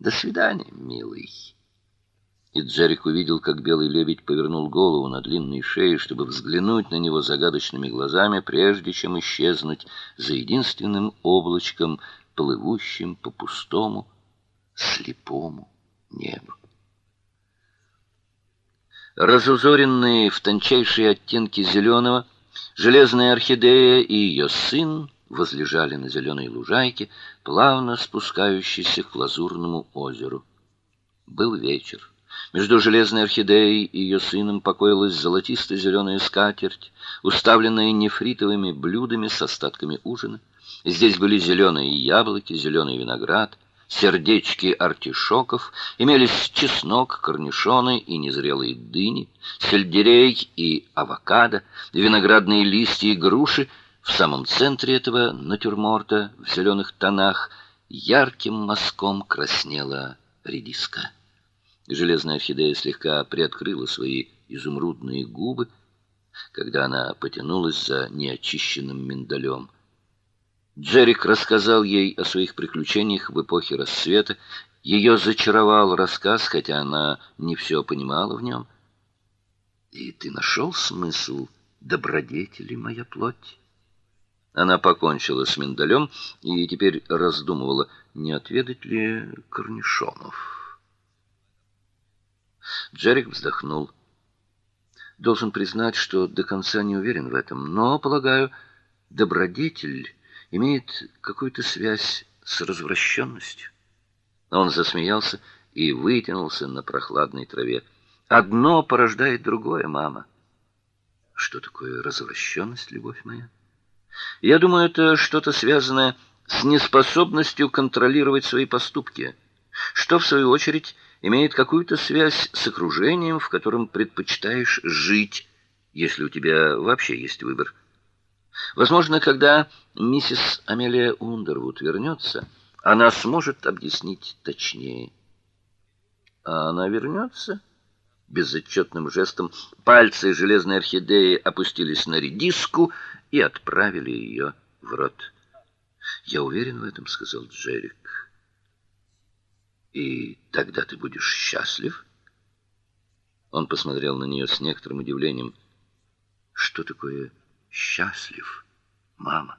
До свидания, милый. И Джерик увидел, как белый лебедь повернул голову на длинной шее, чтобы взглянуть на него загадочными глазами, прежде чем исчезнуть за единственным облачком, плывущим по пустому, слепому небу. Разузоренные в тончайшие оттенки зеленого, железная орхидея и ее сын возлежали на зеленой лужайке, плавно спускающейся к лазурному озеру. Был вечер. Между железной орхидеей и ее сыном покоилась золотисто-зеленая скатерть, уставленная нефритовыми блюдами с остатками ужина. Здесь были зеленые яблоки, зеленый виноград, сердечки артишоков, имелись чеснок, корнишоны и незрелые дыни, сельдерей и авокадо, виноградные листья и груши. В самом центре этого натюрморта в зеленых тонах ярким мазком краснела редиска. Железная орхидея слегка приоткрыла свои изумрудные губы, когда она потянулась за неочищенным миндалем. Джерик рассказал ей о своих приключениях в эпохе рассвета. Ее зачаровал рассказ, хотя она не все понимала в нем. И ты нашел смысл добродетели, моя плоть? Она покончила с миндалем и теперь раздумывала, не отведать ли корнишонов. Джерик вздохнул. Должен признать, что до конца не уверен в этом, но, полагаю, добродетель имеет какую-то связь с развращенностью. Он засмеялся и вытянулся на прохладной траве. Одно порождает другое, мама. Что такое развращенность, любовь моя? Я думаю, это что-то связанное с неспособностью контролировать свои поступки, что в свою очередь имеет какую-то связь с окружением, в котором предпочитаешь жить, если у тебя вообще есть выбор. Возможно, когда миссис Амелия Ундервуд вернется, она сможет объяснить точнее. А она вернется? Безотчетным жестом пальцы железной орхидеи опустились на редиску и отправили ее в рот. "Я уверен в этом", сказал Джерик. И тогда ты будешь счастлив? Он посмотрел на нее с некоторым удивлением. Что такое счастлив, мама?